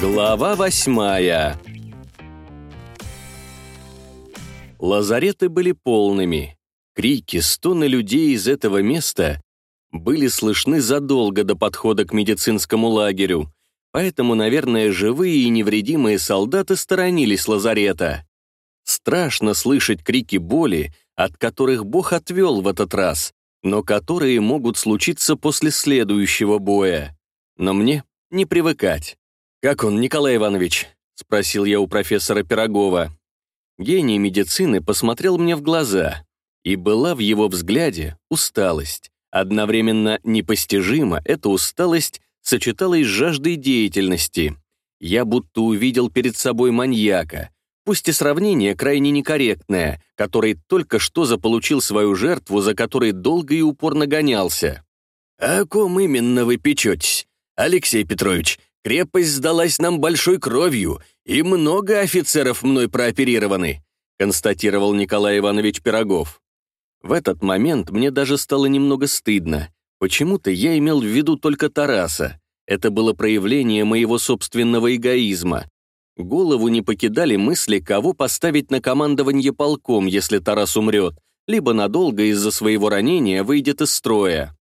Глава восьмая Лазареты были полными. Крики, стоны людей из этого места были слышны задолго до подхода к медицинскому лагерю, поэтому, наверное, живые и невредимые солдаты сторонились лазарета. Страшно слышать крики боли, от которых Бог отвел в этот раз, но которые могут случиться после следующего боя. Но мне не привыкать. «Как он, Николай Иванович?» — спросил я у профессора Пирогова. Гений медицины посмотрел мне в глаза, и была в его взгляде усталость. Одновременно непостижимо эта усталость сочеталась с жаждой деятельности. Я будто увидел перед собой маньяка, пусть и сравнение крайне некорректное, который только что заполучил свою жертву, за которой долго и упорно гонялся. «О ком именно вы печетесь, Алексей Петрович? Крепость сдалась нам большой кровью, и много офицеров мной прооперированы», констатировал Николай Иванович Пирогов. В этот момент мне даже стало немного стыдно. Почему-то я имел в виду только Тараса. Это было проявление моего собственного эгоизма. Голову не покидали мысли, кого поставить на командование полком, если Тарас умрет, либо надолго из-за своего ранения выйдет из строя.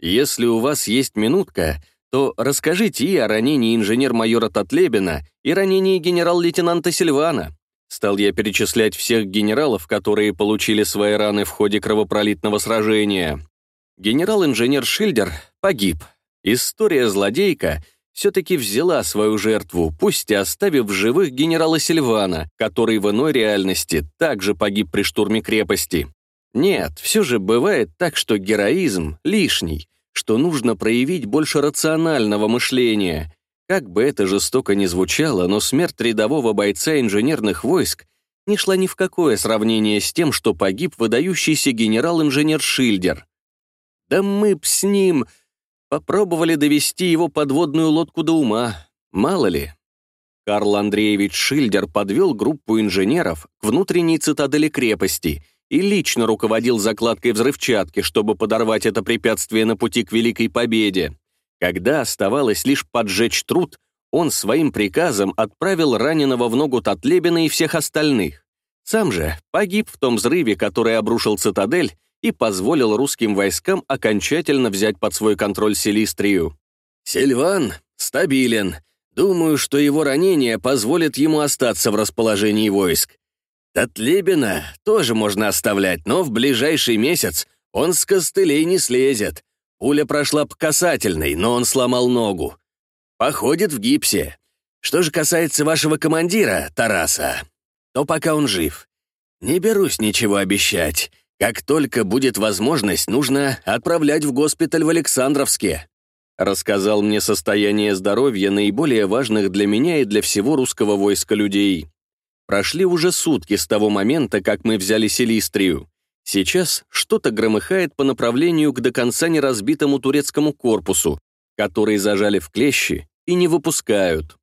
Если у вас есть минутка, то расскажите и о ранении инженер-майора Татлебина, и ранении генерал-лейтенанта Сильвана. Стал я перечислять всех генералов, которые получили свои раны в ходе кровопролитного сражения. Генерал-инженер Шильдер погиб. История злодейка все-таки взяла свою жертву, пусть и оставив в живых генерала Сильвана, который в иной реальности также погиб при штурме крепости. Нет, все же бывает так, что героизм лишний, что нужно проявить больше рационального мышления. Как бы это жестоко ни звучало, но смерть рядового бойца инженерных войск не шла ни в какое сравнение с тем, что погиб выдающийся генерал-инженер Шильдер. Да мы б с ним попробовали довести его подводную лодку до ума, мало ли. Карл Андреевич Шильдер подвел группу инженеров к внутренней цитадели крепости и лично руководил закладкой взрывчатки, чтобы подорвать это препятствие на пути к Великой Победе. Когда оставалось лишь поджечь труд, он своим приказом отправил раненого в ногу Татлебина и всех остальных. Сам же погиб в том взрыве, который обрушил цитадель и позволил русским войскам окончательно взять под свой контроль Селистрию. «Сильван стабилен. Думаю, что его ранение позволит ему остаться в расположении войск. Татлебина тоже можно оставлять, но в ближайший месяц он с костылей не слезет. Пуля прошла по касательной, но он сломал ногу. Походит в гипсе. Что же касается вашего командира, Тараса, то пока он жив. Не берусь ничего обещать. Как только будет возможность, нужно отправлять в госпиталь в Александровске. Рассказал мне состояние здоровья наиболее важных для меня и для всего русского войска людей. Прошли уже сутки с того момента, как мы взяли Селистрию. Сейчас что-то громыхает по направлению к до конца неразбитому турецкому корпусу, который зажали в клещи и не выпускают.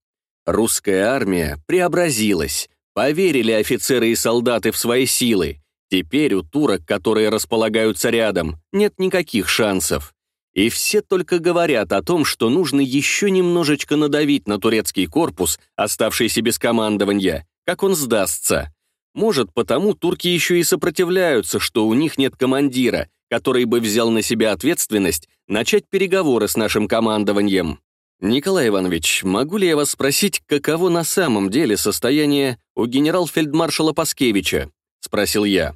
Русская армия преобразилась, поверили офицеры и солдаты в свои силы. Теперь у турок, которые располагаются рядом, нет никаких шансов. И все только говорят о том, что нужно еще немножечко надавить на турецкий корпус, оставшийся без командования, как он сдастся. Может, потому турки еще и сопротивляются, что у них нет командира, который бы взял на себя ответственность начать переговоры с нашим командованием. Николай Иванович, могу ли я вас спросить, каково на самом деле состояние у генерал-фельдмаршала Паскевича? Спросил я.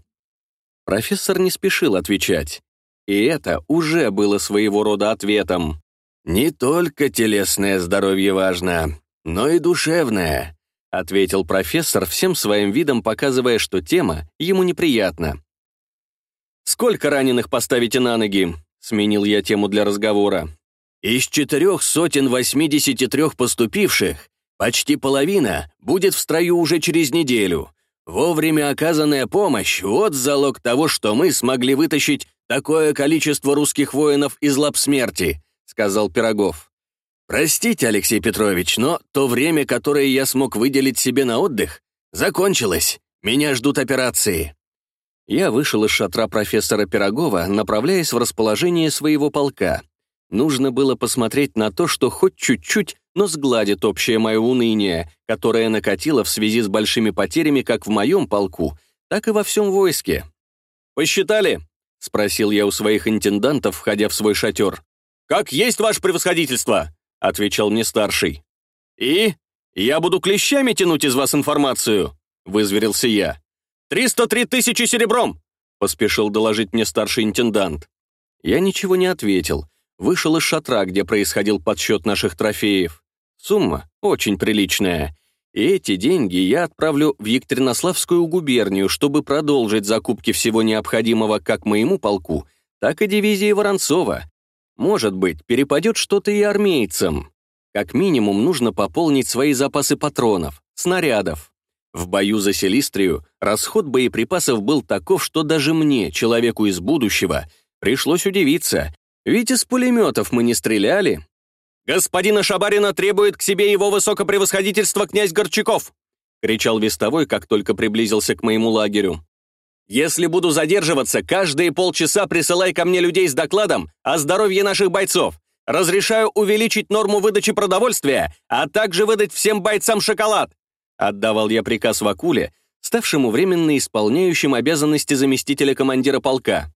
Профессор не спешил отвечать. И это уже было своего рода ответом. «Не только телесное здоровье важно, но и душевное ответил профессор, всем своим видом показывая, что тема ему неприятна. «Сколько раненых поставите на ноги?» — сменил я тему для разговора. «Из четырех сотен восьмидесяти трех поступивших почти половина будет в строю уже через неделю. Вовремя оказанная помощь — вот залог того, что мы смогли вытащить такое количество русских воинов из лап смерти», — сказал Пирогов. «Простите, Алексей Петрович, но то время, которое я смог выделить себе на отдых, закончилось. Меня ждут операции». Я вышел из шатра профессора Пирогова, направляясь в расположение своего полка. Нужно было посмотреть на то, что хоть чуть-чуть, но сгладит общее мое уныние, которое накатило в связи с большими потерями как в моем полку, так и во всем войске. «Посчитали?» — спросил я у своих интендантов, входя в свой шатер. «Как есть ваше превосходительство!» — отвечал мне старший. «И? Я буду клещами тянуть из вас информацию?» — вызверился я. «Триста три тысячи серебром!» — поспешил доложить мне старший интендант. Я ничего не ответил. Вышел из шатра, где происходил подсчет наших трофеев. Сумма очень приличная. И эти деньги я отправлю в Екатеринославскую губернию, чтобы продолжить закупки всего необходимого как моему полку, так и дивизии Воронцова. Может быть, перепадет что-то и армейцам. Как минимум нужно пополнить свои запасы патронов, снарядов. В бою за Селистрию расход боеприпасов был таков, что даже мне, человеку из будущего, пришлось удивиться, ведь из пулеметов мы не стреляли. «Господина Шабарина требует к себе его высокопревосходительство князь Горчаков!» кричал вестовой, как только приблизился к моему лагерю. «Если буду задерживаться, каждые полчаса присылай ко мне людей с докладом о здоровье наших бойцов. Разрешаю увеличить норму выдачи продовольствия, а также выдать всем бойцам шоколад!» Отдавал я приказ Вакуле, ставшему временно исполняющим обязанности заместителя командира полка.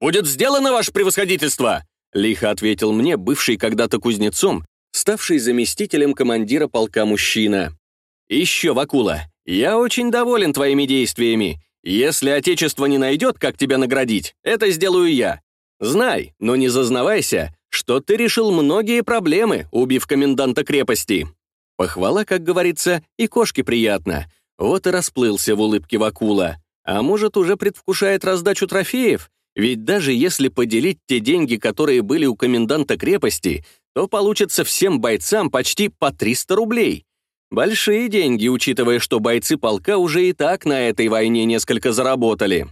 «Будет сделано, ваше превосходительство!» Лихо ответил мне бывший когда-то кузнецом, ставший заместителем командира полка мужчина. «Еще, Вакула, я очень доволен твоими действиями. Если Отечество не найдет, как тебя наградить, это сделаю я. Знай, но не зазнавайся, что ты решил многие проблемы, убив коменданта крепости». Похвала, как говорится, и кошке приятно. Вот и расплылся в улыбке Вакула. А может, уже предвкушает раздачу трофеев? Ведь даже если поделить те деньги, которые были у коменданта крепости, то получится всем бойцам почти по 300 рублей. Большие деньги, учитывая, что бойцы полка уже и так на этой войне несколько заработали.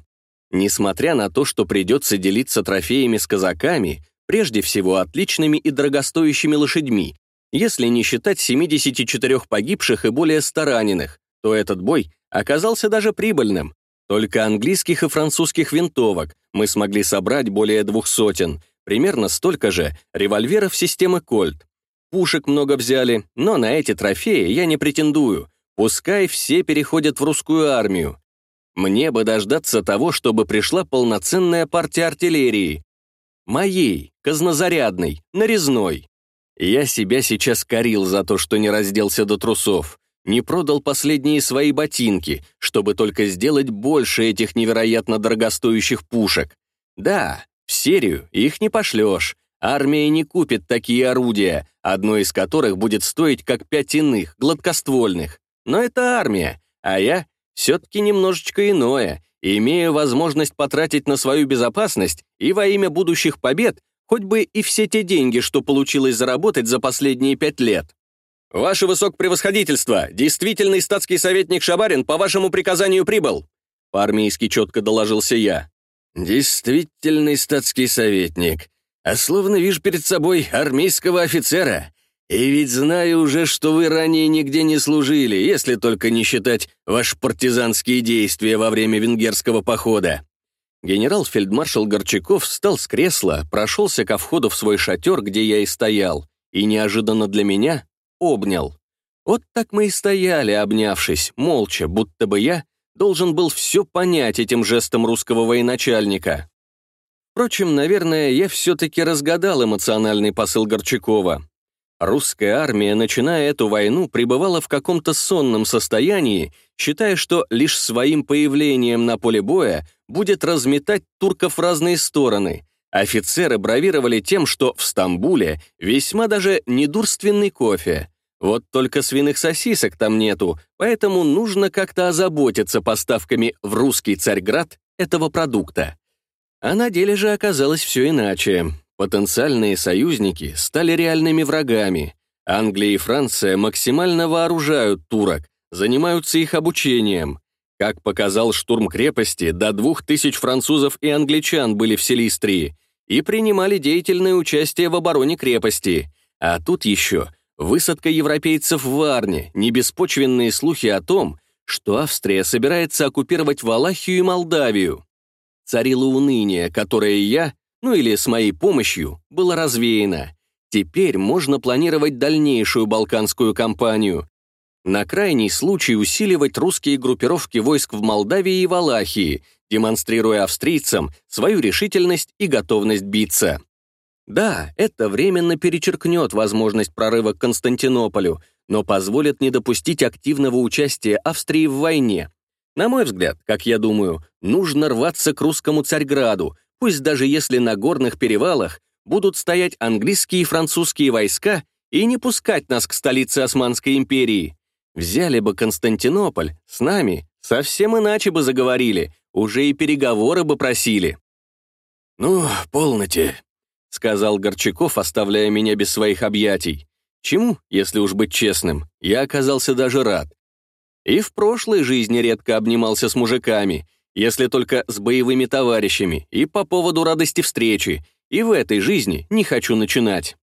Несмотря на то, что придется делиться трофеями с казаками, прежде всего отличными и дорогостоящими лошадьми, если не считать 74 погибших и более 100 раненых, то этот бой оказался даже прибыльным. Только английских и французских винтовок мы смогли собрать более двух сотен, примерно столько же револьверов системы «Кольт». Пушек много взяли, но на эти трофеи я не претендую. Пускай все переходят в русскую армию. Мне бы дождаться того, чтобы пришла полноценная партия артиллерии. Моей, казнозарядной, нарезной. Я себя сейчас корил за то, что не разделся до трусов не продал последние свои ботинки, чтобы только сделать больше этих невероятно дорогостоящих пушек. Да, в серию их не пошлешь. Армия не купит такие орудия, одно из которых будет стоить как пять иных, гладкоствольных. Но это армия, а я все-таки немножечко иное, имею возможность потратить на свою безопасность и во имя будущих побед хоть бы и все те деньги, что получилось заработать за последние пять лет. «Ваше высокопревосходительство, действительный статский советник Шабарин по вашему приказанию прибыл!» По-армейски четко доложился я. «Действительный статский советник. А словно вижу перед собой армейского офицера. И ведь знаю уже, что вы ранее нигде не служили, если только не считать ваши партизанские действия во время венгерского похода». Генерал-фельдмаршал Горчаков встал с кресла, прошелся ко входу в свой шатер, где я и стоял, и неожиданно для меня обнял. Вот так мы и стояли, обнявшись, молча, будто бы я должен был все понять этим жестом русского военачальника. Впрочем, наверное, я все-таки разгадал эмоциональный посыл Горчакова. Русская армия, начиная эту войну, пребывала в каком-то сонном состоянии, считая, что лишь своим появлением на поле боя будет разметать турков в разные стороны. Офицеры бравировали тем, что в Стамбуле весьма даже недурственный кофе. Вот только свиных сосисок там нету, поэтому нужно как-то озаботиться поставками в русский Царьград этого продукта. А на деле же оказалось все иначе. Потенциальные союзники стали реальными врагами. Англия и Франция максимально вооружают турок, занимаются их обучением. Как показал штурм крепости, до двух тысяч французов и англичан были в Селистрии и принимали деятельное участие в обороне крепости. А тут еще — Высадка европейцев в Варне, небеспочвенные слухи о том, что Австрия собирается оккупировать Валахию и Молдавию. Царило уныние, которое я ну или с моей помощью, было развеяно. Теперь можно планировать дальнейшую балканскую кампанию. На крайний случай усиливать русские группировки войск в Молдавии и Валахии, демонстрируя австрийцам свою решительность и готовность биться. Да, это временно перечеркнет возможность прорыва к Константинополю, но позволит не допустить активного участия Австрии в войне. На мой взгляд, как я думаю, нужно рваться к русскому Царьграду, пусть даже если на горных перевалах будут стоять английские и французские войска и не пускать нас к столице Османской империи. Взяли бы Константинополь, с нами совсем иначе бы заговорили, уже и переговоры бы просили. «Ну, полноте», — сказал Горчаков, оставляя меня без своих объятий. Чему, если уж быть честным, я оказался даже рад. И в прошлой жизни редко обнимался с мужиками, если только с боевыми товарищами, и по поводу радости встречи, и в этой жизни не хочу начинать.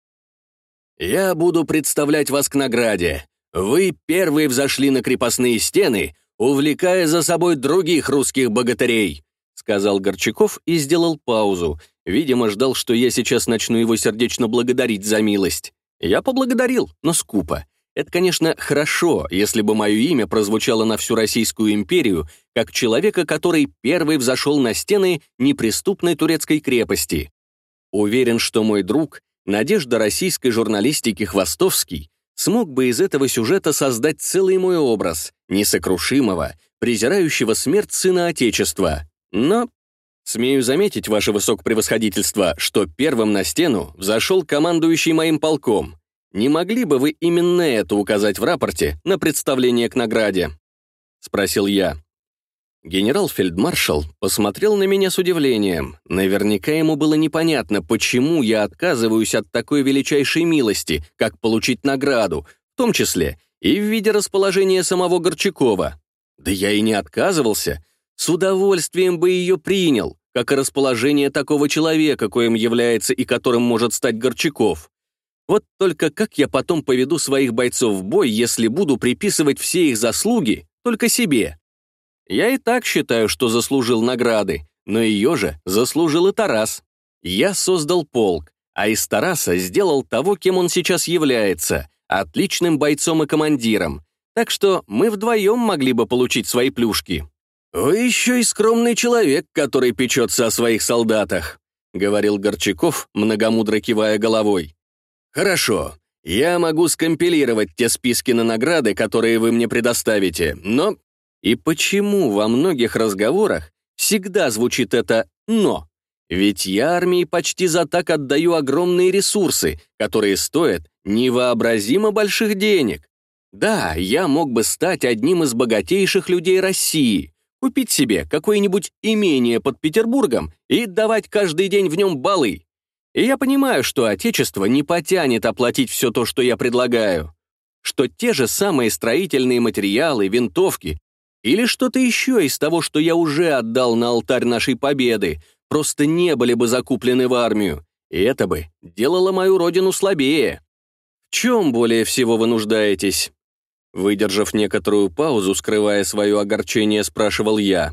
«Я буду представлять вас к награде. Вы первые взошли на крепостные стены, увлекая за собой других русских богатырей», сказал Горчаков и сделал паузу. Видимо, ждал, что я сейчас начну его сердечно благодарить за милость. Я поблагодарил, но скупо. Это, конечно, хорошо, если бы мое имя прозвучало на всю Российскую империю как человека, который первый взошел на стены неприступной турецкой крепости. Уверен, что мой друг, надежда российской журналистики Хвостовский, смог бы из этого сюжета создать целый мой образ, несокрушимого, презирающего смерть сына Отечества. Но Смею заметить, ваше высокопревосходительство, что первым на стену взошел командующий моим полком. Не могли бы вы именно это указать в рапорте на представление к награде?» — спросил я. Генерал-фельдмаршал посмотрел на меня с удивлением. Наверняка ему было непонятно, почему я отказываюсь от такой величайшей милости, как получить награду, в том числе и в виде расположения самого Горчакова. Да я и не отказывался. С удовольствием бы ее принял как и расположение такого человека, коим является и которым может стать Горчаков. Вот только как я потом поведу своих бойцов в бой, если буду приписывать все их заслуги только себе? Я и так считаю, что заслужил награды, но ее же заслужил и Тарас. Я создал полк, а из Тараса сделал того, кем он сейчас является, отличным бойцом и командиром. Так что мы вдвоем могли бы получить свои плюшки. «Вы еще и скромный человек, который печется о своих солдатах», — говорил Горчаков, многомудро кивая головой. «Хорошо, я могу скомпилировать те списки на награды, которые вы мне предоставите, но...» И почему во многих разговорах всегда звучит это «но»? Ведь я армии почти за так отдаю огромные ресурсы, которые стоят невообразимо больших денег. Да, я мог бы стать одним из богатейших людей России, купить себе какое-нибудь имение под Петербургом и давать каждый день в нем балы. И я понимаю, что Отечество не потянет оплатить все то, что я предлагаю. Что те же самые строительные материалы, винтовки или что-то еще из того, что я уже отдал на алтарь нашей победы, просто не были бы закуплены в армию. И это бы делало мою родину слабее. В чем более всего вы нуждаетесь? Выдержав некоторую паузу, скрывая свое огорчение, спрашивал я.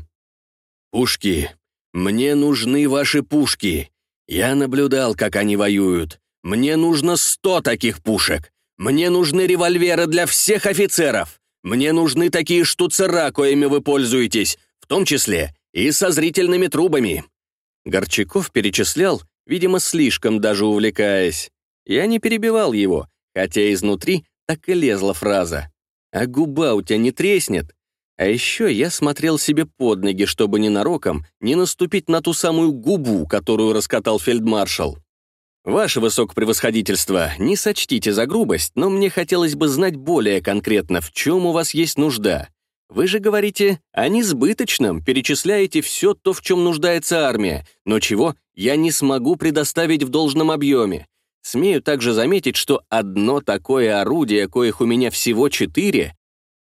«Пушки. Мне нужны ваши пушки. Я наблюдал, как они воюют. Мне нужно сто таких пушек. Мне нужны револьверы для всех офицеров. Мне нужны такие штуцера, коими вы пользуетесь, в том числе и со зрительными трубами». Горчаков перечислял, видимо, слишком даже увлекаясь. Я не перебивал его, хотя изнутри так и лезла фраза а губа у тебя не треснет. А еще я смотрел себе под ноги, чтобы ненароком не наступить на ту самую губу, которую раскатал фельдмаршал. Ваше высокопревосходительство, не сочтите за грубость, но мне хотелось бы знать более конкретно, в чем у вас есть нужда. Вы же говорите о несбыточном, перечисляете все то, в чем нуждается армия, но чего я не смогу предоставить в должном объеме. Смею также заметить, что одно такое орудие, коих у меня всего четыре,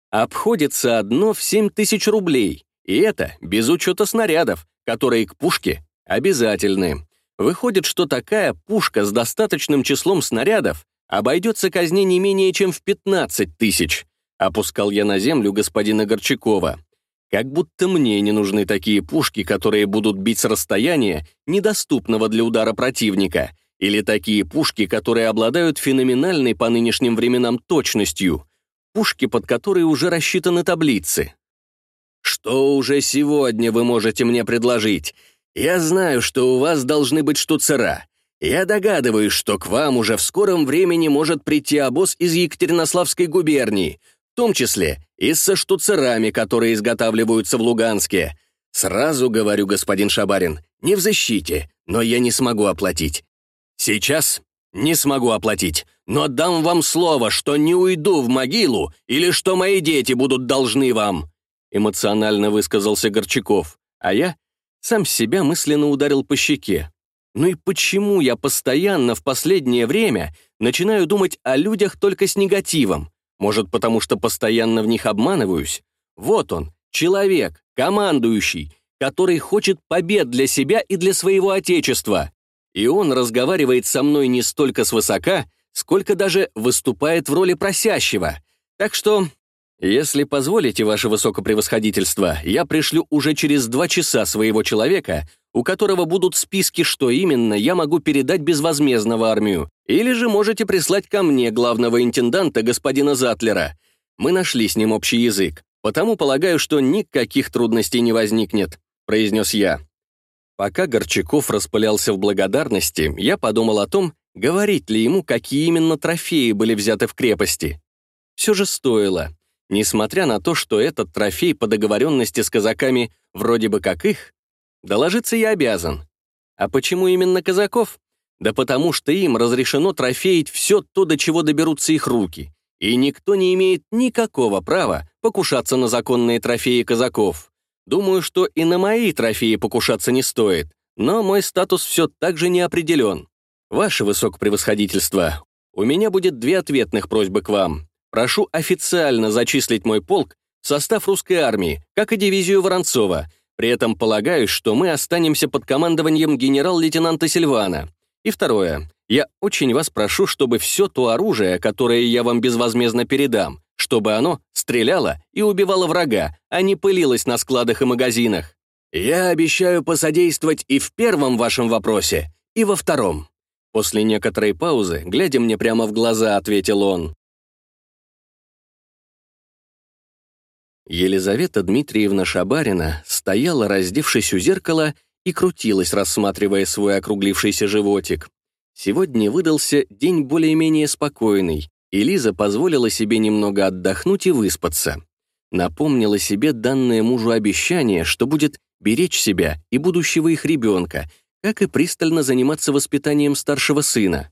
обходится одно в семь тысяч рублей, и это без учета снарядов, которые к пушке обязательны. Выходит, что такая пушка с достаточным числом снарядов обойдется казне не менее чем в 15 тысяч. Опускал я на землю господина Горчакова. Как будто мне не нужны такие пушки, которые будут бить с расстояния, недоступного для удара противника, или такие пушки, которые обладают феноменальной по нынешним временам точностью, пушки, под которые уже рассчитаны таблицы. Что уже сегодня вы можете мне предложить? Я знаю, что у вас должны быть штуцера. Я догадываюсь, что к вам уже в скором времени может прийти обоз из Екатеринославской губернии, в том числе и со штуцерами, которые изготавливаются в Луганске. Сразу говорю, господин Шабарин, не в защите, но я не смогу оплатить. Сейчас не смогу оплатить, но дам вам слово, что не уйду в могилу или что мои дети будут должны вам», эмоционально высказался Горчаков, а я сам себя мысленно ударил по щеке. Ну и почему я постоянно в последнее время начинаю думать о людях только с негативом? Может, потому что постоянно в них обманываюсь? Вот он, человек, командующий, который хочет побед для себя и для своего отечества. И он разговаривает со мной не столько свысока, сколько даже выступает в роли просящего. Так что, если позволите, ваше высокопревосходительство, я пришлю уже через два часа своего человека, у которого будут списки, что именно я могу передать безвозмездно в армию, или же можете прислать ко мне главного интенданта господина Затлера. Мы нашли с ним общий язык, потому полагаю, что никаких трудностей не возникнет», — произнес я. Пока Горчаков распылялся в благодарности, я подумал о том, говорить ли ему, какие именно трофеи были взяты в крепости. Все же стоило. Несмотря на то, что этот трофей по договоренности с казаками вроде бы как их, доложиться я обязан. А почему именно казаков? Да потому что им разрешено трофеить все то, до чего доберутся их руки, и никто не имеет никакого права покушаться на законные трофеи казаков. Думаю, что и на мои трофеи покушаться не стоит, но мой статус все так же не определен. Ваше высокопревосходительство, у меня будет две ответных просьбы к вам. Прошу официально зачислить мой полк в состав русской армии, как и дивизию Воронцова. При этом полагаю, что мы останемся под командованием генерал-лейтенанта Сильвана. И второе. Я очень вас прошу, чтобы все то оружие, которое я вам безвозмездно передам, чтобы оно стреляло и убивало врага, а не пылилось на складах и магазинах. Я обещаю посодействовать и в первом вашем вопросе, и во втором. После некоторой паузы, глядя мне прямо в глаза, ответил он. Елизавета Дмитриевна Шабарина стояла, раздевшись у зеркала, и крутилась, рассматривая свой округлившийся животик. Сегодня выдался день более-менее спокойный, и Лиза позволила себе немного отдохнуть и выспаться. Напомнила себе данное мужу обещание, что будет беречь себя и будущего их ребенка, как и пристально заниматься воспитанием старшего сына.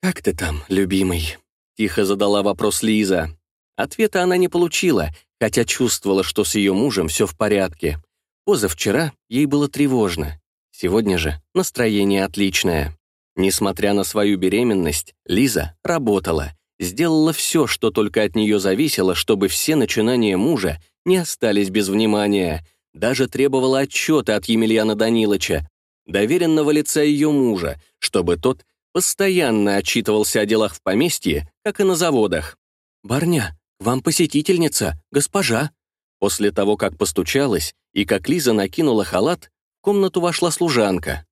«Как ты там, любимый?» — тихо задала вопрос Лиза. Ответа она не получила, хотя чувствовала, что с ее мужем все в порядке. Позавчера ей было тревожно. Сегодня же настроение отличное. Несмотря на свою беременность, Лиза работала, сделала все, что только от нее зависело, чтобы все начинания мужа не остались без внимания. Даже требовала отчета от Емельяна Даниловича, доверенного лица ее мужа, чтобы тот постоянно отчитывался о делах в поместье, как и на заводах. «Барня, «Вам посетительница, госпожа!» После того, как постучалась и как Лиза накинула халат, в комнату вошла служанка.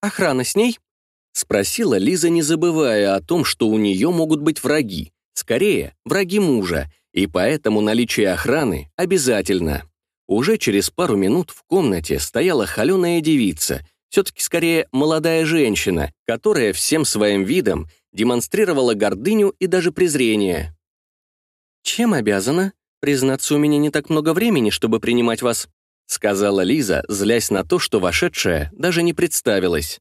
«Охрана с ней?» — спросила Лиза, не забывая о том, что у нее могут быть враги, скорее, враги мужа, и поэтому наличие охраны обязательно. Уже через пару минут в комнате стояла холеная девица, все-таки скорее молодая женщина, которая всем своим видом демонстрировала гордыню и даже презрение. «Чем обязана? Признаться, у меня не так много времени, чтобы принимать вас», сказала Лиза, злясь на то, что вошедшая даже не представилась.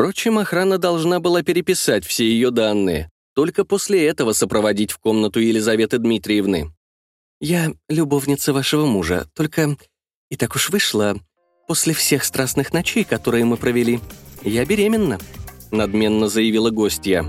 Впрочем, охрана должна была переписать все ее данные, только после этого сопроводить в комнату Елизаветы Дмитриевны. «Я любовница вашего мужа, только и так уж вышло, после всех страстных ночей, которые мы провели, я беременна», надменно заявила гостья.